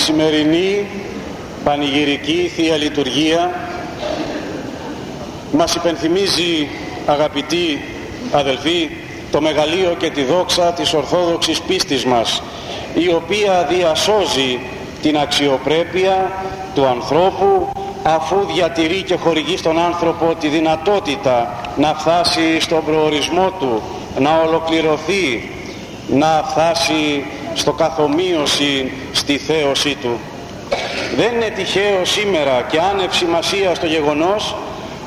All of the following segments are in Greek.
σημερινή πανηγυρική Θεία Λειτουργία. Μας υπενθυμίζει αγαπητοί αδελφοί το μεγαλείο και τη δόξα της Ορθόδοξης πίστης μας η οποία διασώζει την αξιοπρέπεια του ανθρώπου αφού διατηρεί και χορηγεί στον άνθρωπο τη δυνατότητα να φτάσει στον προορισμό του, να ολοκληρωθεί, να φτάσει στο καθομοίωση στη θέωσή του. Δεν είναι τυχαίο σήμερα και άνευ σημασίας στο γεγονός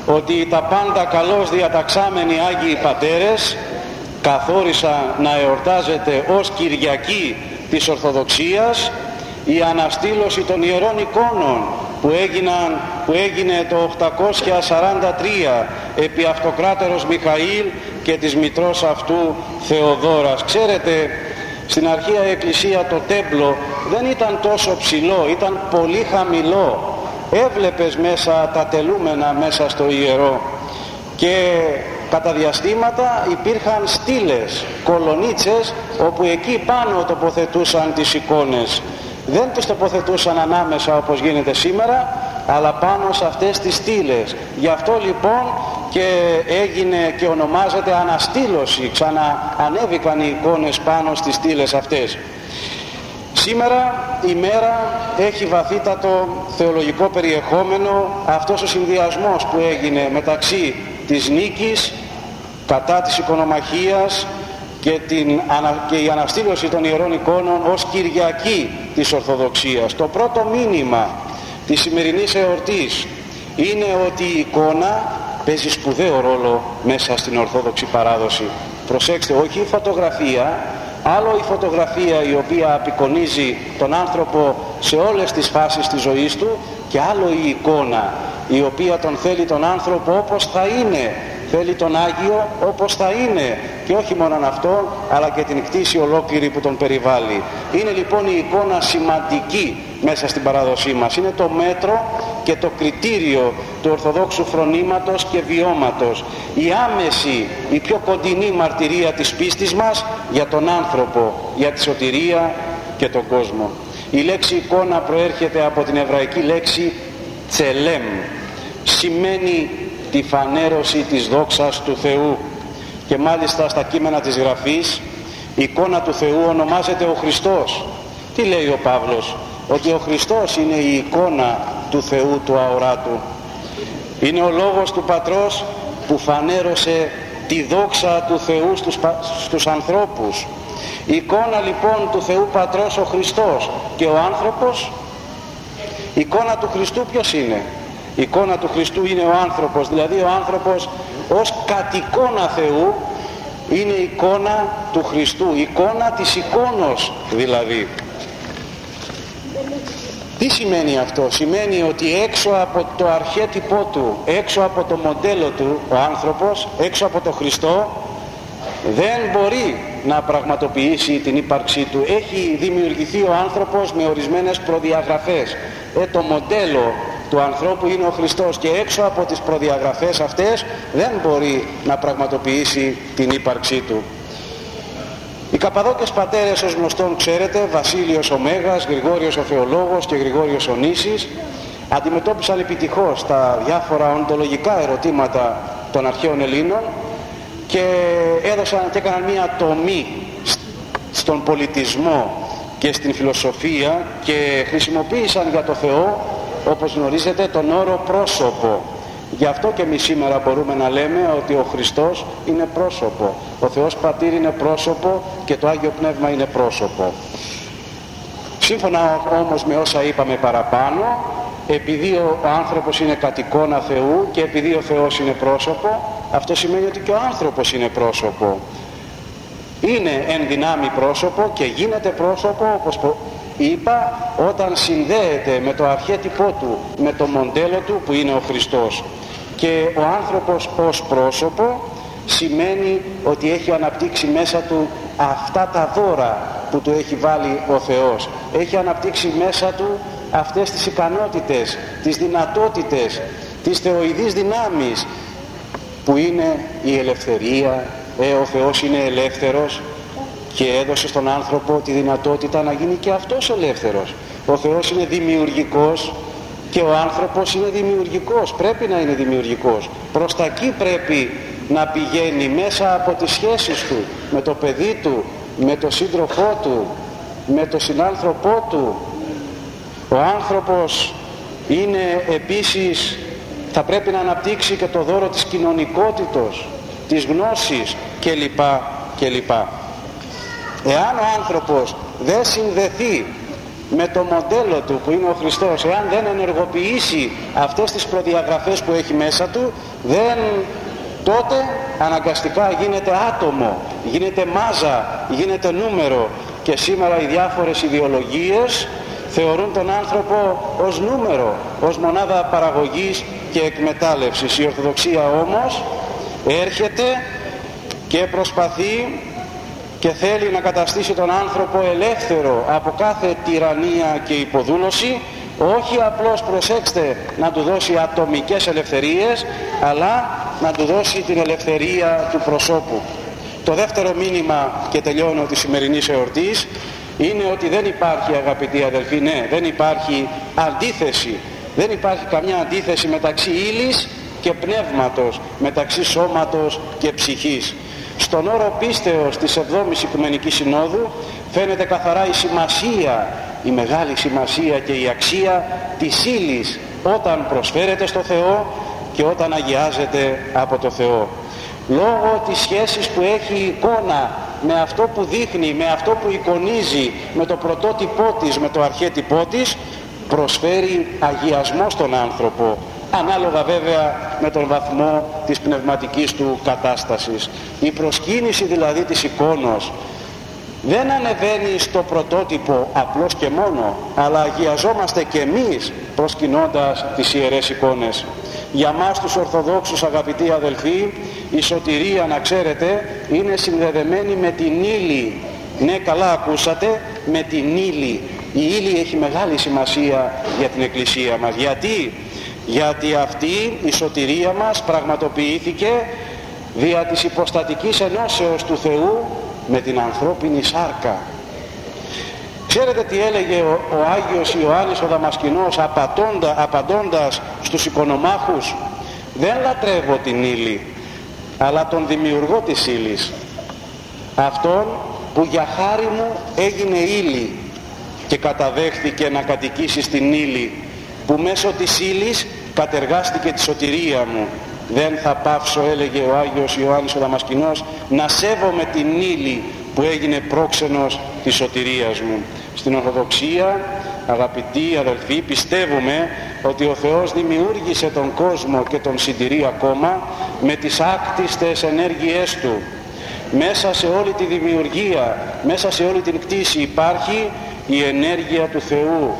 ότι τα πάντα καλώς διαταξάμενοι Άγιοι Πατέρες καθόρισαν να εορτάζεται ως Κυριακή της Ορθοδοξίας η αναστήλωση των Ιερών Εικόνων που, έγιναν, που έγινε το 843 επί αυτοκράτερος Μιχαήλ και της μητρός αυτού Θεοδόρας. Ξέρετε, στην αρχαία εκκλησία το τέμπλο δεν ήταν τόσο ψηλό, ήταν πολύ χαμηλό. Έβλεπες μέσα τα τελούμενα μέσα στο ιερό και κατά διαστήματα υπήρχαν στήλες, κολονίτσες όπου εκεί πάνω τοποθετούσαν τις εικόνες δεν τις τοποθετούσαν ανάμεσα όπως γίνεται σήμερα αλλά πάνω σε αυτές τις στήλες. Γι' αυτό λοιπόν και έγινε και ονομάζεται αναστήλωση. Ξαναανέβηκαν οι εικόνες πάνω στις στήλες αυτές. Σήμερα η μέρα έχει βαθύτατο θεολογικό περιεχόμενο. Αυτός ο συνδυασμός που έγινε μεταξύ της νίκης κατά της οικονομαχίας και, την, και η αναστήλωση των Ιερών Εικόνων ως Κυριακή της Ορθοδοξίας. Το πρώτο μήνυμα της σημερινής εορτής. Είναι ότι η εικόνα παίζει σπουδαίο ρόλο μέσα στην Ορθόδοξη παράδοση. Προσέξτε, όχι η φωτογραφία, άλλο η φωτογραφία η οποία απεικονίζει τον άνθρωπο σε όλες τις φάσεις της ζωής του και άλλο η εικόνα η οποία τον θέλει τον άνθρωπο όπως θα είναι. Θέλει τον Άγιο όπως θα είναι και όχι μόνο αυτό αλλά και την κτήση ολόκληρη που τον περιβάλλει. Είναι λοιπόν η εικόνα σημαντική μέσα στην παράδοσή μας. Είναι το μέτρο και το κριτήριο του Ορθοδόξου φρονήματος και βιώματος. Η άμεση, η πιο κοντινή μαρτυρία της πίστης μας για τον άνθρωπο, για τη σωτηρία και τον κόσμο. Η λέξη εικόνα προέρχεται από την εβραϊκή λέξη τσελέμ σημαίνει τη φανέρωση της δόξας του Θεού και μάλιστα στα κείμενα της Γραφής η εικόνα του Θεού ονομάζεται ο Χριστός. Τι λέει ο Παύλος; Ότι ο Χριστός είναι η εικόνα του Θεού του αοράτου. Είναι ο λόγος του Πατρός που φανέρωσε τη δόξα του Θεού στους, στους ανθρώπους. Η εικόνα λοιπόν του Θεού Πατρός ο Χριστός. Και ο άνθρωπος; Η εικόνα του Χριστού ποιος είναι; Η εικόνα του Χριστού είναι ο άνθρωπος, δηλαδή ο άνθρωπος ως κατ' εικόνα Θεού είναι η εικόνα του Χριστού, η εικόνα της εικόνος δηλαδή. Τι σημαίνει αυτό, σημαίνει ότι έξω από το αρχέτυπό του, έξω από το μοντέλο του ο άνθρωπος, έξω από το Χριστό δεν μπορεί να πραγματοποιήσει την ύπαρξή του. Έχει δημιουργηθεί ο άνθρωπος με ορισμένες προδιαγραφές. Ε, το μοντέλο του ανθρώπου είναι ο Χριστός και έξω από τις προδιαγραφές αυτές δεν μπορεί να πραγματοποιήσει την ύπαρξή του. Οι Καπαδόκες πατέρες ως γνωστόν ξέρετε, Βασίλειος ο Μέγας, Γρηγόριος ο Θεολόγος και Γρηγόριος ο Νήσης αντιμετώπισαν επιτυχώς τα διάφορα οντολογικά ερωτήματα των αρχαίων Ελλήνων και έδωσαν και έκαναν μια τομή στον πολιτισμό και στην φιλοσοφία και χρησιμοποίησαν για το Θεό όπως γνωρίζετε τον όρο πρόσωπο. Γι' αυτό και εμείς σήμερα μπορούμε να λέμε ότι ο Χριστός είναι πρόσωπο. Ο Θεός Πατήρ είναι πρόσωπο και το Άγιο Πνεύμα είναι πρόσωπο. Σύμφωνα όμως με όσα είπαμε παραπάνω επειδή ο άνθρωπος είναι κατ' εικόνα Θεού και επειδή ο Θεός είναι πρόσωπο αυτό σημαίνει ότι και ο άνθρωπος είναι πρόσωπο. Είναι εν δυνάμει πρόσωπο και γίνεται πρόσωπο όπως είπα όταν συνδέεται με το αρχέτυπό του με το μοντέλο του που είναι ο Χριστός και ο άνθρωπος ως πρόσωπο σημαίνει ότι έχει αναπτύξει μέσα του αυτά τα δώρα που του έχει βάλει ο Θεός. Έχει αναπτύξει μέσα του αυτές τις ικανότητες τις δυνατότητες τις θεοειδείς δυνάμεις που είναι η ελευθερία ε, ο Θεός είναι ελεύθερος και έδωσε στον άνθρωπο τη δυνατότητα να γίνει και αυτός ελεύθερος Ο Θεός είναι δημιουργικός και ο άνθρωπος είναι δημιουργικός, πρέπει να είναι δημιουργικός. Προς τα εκεί πρέπει να πηγαίνει μέσα από τις σχέσεις του με το παιδί του, με το σύντροφό του, με το συνάνθρωπό του. Ο άνθρωπος είναι επίσης, θα πρέπει να αναπτύξει και το δώρο της κοινωνικότητος, της γνώσης κλπ. κλπ. Εάν ο άνθρωπος δεν συνδεθεί με το μοντέλο του που είναι ο Χριστός, εάν δεν ενεργοποιήσει αυτές τις προδιαγραφές που έχει μέσα του, δεν τότε αναγκαστικά γίνεται άτομο, γίνεται μάζα, γίνεται νούμερο και σήμερα οι διάφορες ιδεολογίες θεωρούν τον άνθρωπο ως νούμερο, ως μονάδα παραγωγής και εκμετάλλευσης. Η Ορθοδοξία όμως έρχεται και προσπαθεί και θέλει να καταστήσει τον άνθρωπο ελεύθερο από κάθε τυραννία και υποδούλωση όχι απλώς προσέξτε να του δώσει ατομικές ελευθερίες αλλά να του δώσει την ελευθερία του προσώπου. Το δεύτερο μήνυμα και τελειώνω τη σημερινή εορτής είναι ότι δεν υπάρχει αγαπητοί αδελφοί, ναι, δεν υπάρχει αντίθεση. Δεν υπάρχει καμιά αντίθεση μεταξύ ύλης και πνεύματος, μεταξύ σώματος και ψυχής. Στον όρο πίστεως της 7ης Οικουμενικής Συνόδου φαίνεται καθαρά η σημασία, η μεγάλη σημασία και η αξία της ύλης όταν προσφέρεται στο Θεό και όταν αγιάζεται από το Θεό. Λόγω της σχέσης που έχει η εικόνα με αυτό που δείχνει, με αυτό που εικονίζει, με το πρωτότυπό της, με το αρχέτυπό της, προσφέρει αγιασμό στον άνθρωπο, ανάλογα βέβαια με τον βαθμό της πνευματικής του κατάστασης. Η προσκύνηση δηλαδή της εικόνος δεν ανεβαίνει στο πρωτότυπο απλώς και μόνο, αλλά αγιαζόμαστε και εμείς προσκυνώντας τις ιερές εικόνες. Για μας τους Ορθοδόξους αγαπητοί αδελφοί, η σωτηρία να ξέρετε είναι συνδεδεμένη με την ύλη. Ναι καλά ακούσατε, με την ύλη. Η ύλη έχει μεγάλη σημασία για την Εκκλησία μας. Γιατί; Γιατί αυτή η σωτηρία μας πραγματοποιήθηκε δια της υποστατικής ενώσεως του Θεού με την ανθρώπινη σάρκα. Ξέρετε τι έλεγε ο, ο Άγιος Ιωάννης ο Δαμασκηνός απαντώντα, απαντώντας στους οικονομάχους; Δεν λατρεύω την ύλη αλλά τον δημιουργό της ύλης. αυτόν που για χάρη μου έγινε ύλη και καταδέχθηκε να κατοικήσει στην ύλη που μέσω της ύλης κατεργάστηκε τη σωτηρία μου. Δεν θα πάψω έλεγε ο Άγιος Ιωάννης ο Δαμασκηνός να σέβομαι την ύλη που έγινε πρόξενος της σωτηρίας μου. Στην Ορθοδοξία αγαπητοί αδελφοί πιστεύουμε ότι ο Θεός δημιούργησε τον κόσμο και τον συντηρεί ακόμα με τις άκτιστες ενέργειές Του. Μέσα σε όλη τη δημιουργία μέσα σε όλη την κτήση υπάρχει η ενέργεια του Θεού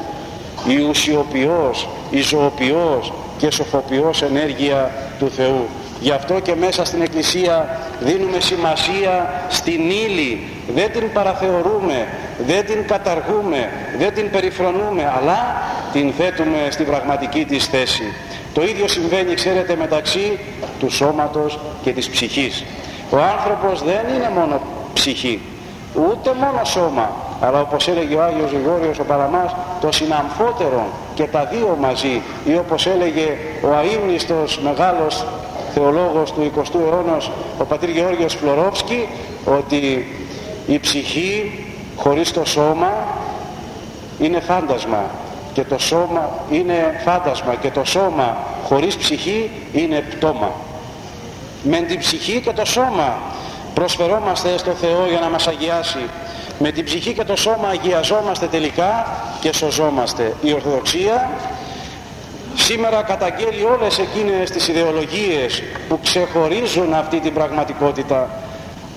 η ουσιοποιός, η ζωοποιός και σοφοποιός ενέργεια του Θεού. Γι' αυτό και μέσα στην Εκκλησία δίνουμε σημασία στην ύλη. Δεν την παραθεωρούμε, δεν την καταργούμε, δεν την περιφρονούμε, αλλά την θέτουμε στην πραγματική της θέση. Το ίδιο συμβαίνει, ξέρετε, μεταξύ του σώματος και της ψυχής. Ο άνθρωπος δεν είναι μόνο ψυχή, ούτε μόνο σώμα, αλλά όπως έλεγε ο Άγιος Γρηγόριος ο Παραμάς το συναμφότερο και τα δύο μαζί ή όπως έλεγε ο αείμνηστος μεγάλος θεολόγος του 20ου αιώνα ο πατήρ Γεώργιος Φλωρόφσκι ότι η ψυχή χωρίς το σώμα είναι φάντασμα και το σώμα είναι φάντασμα και το σώμα χωρίς ψυχή είναι πτώμα. Με την ψυχή και το σώμα προσφερόμαστε στο Θεό για να μας αγιάσει με την ψυχή και το σώμα αγιαζόμαστε τελικά και σωζόμαστε. Η Ορθοδοξία σήμερα καταγγέλει όλες εκείνες τις ιδεολογίες που ξεχωρίζουν αυτή την πραγματικότητα.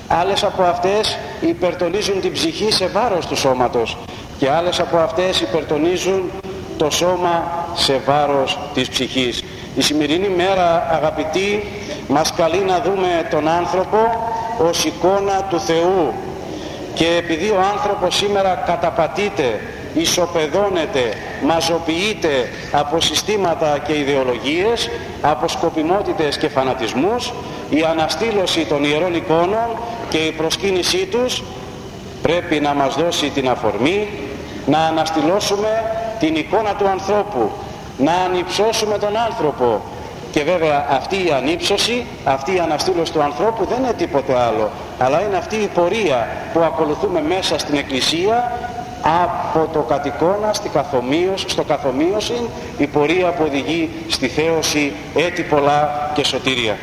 Άλλες από αυτές υπερτονίζουν την ψυχή σε βάρος του σώματος και άλλες από αυτές υπερτονίζουν το σώμα σε βάρος της ψυχής. Η σημερινή μέρα αγαπητοί μας καλεί να δούμε τον άνθρωπο ως εικόνα του Θεού και επειδή ο άνθρωπος σήμερα καταπατείται, ισοπεδώνεται, μαζοποιείται από συστήματα και ιδεολογίες, από σκοπιμότητες και φανατισμούς, η αναστήλωση των ιερών εικόνων και η προσκύνησή τους πρέπει να μας δώσει την αφορμή να αναστηλώσουμε την εικόνα του ανθρώπου, να ανυψώσουμε τον άνθρωπο. Και βέβαια αυτή η ανύψωση, αυτή η αναστήλωση του ανθρώπου δεν είναι τίποτε άλλο, αλλά είναι αυτή η πορεία που ακολουθούμε μέσα στην Εκκλησία από το κατοικώνα στη καθομοίωση, στο καθομοίωση η πορεία που οδηγεί στη θέωση έτη πολλά και σωτηρία.